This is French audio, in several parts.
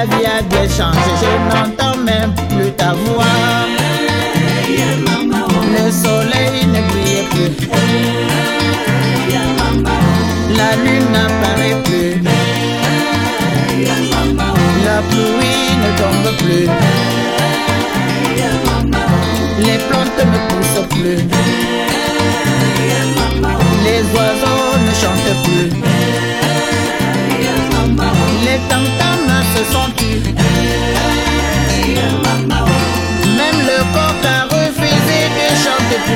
la vie a bien changé, je n'entends même plus ta voix. Le soleil ne brille plus. La lune n'apparaît plus. La pluie ne tombe plus. Les plantes ne poussent plus. Les oiseaux ne chantent plus.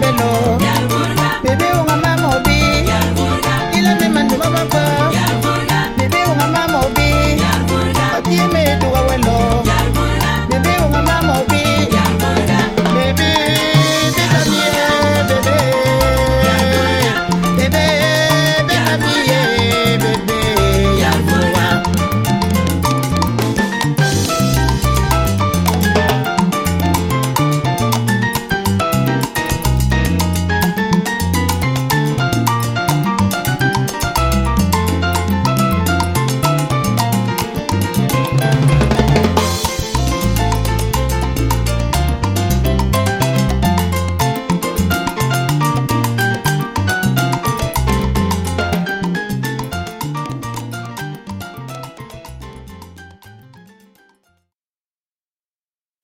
Babylon.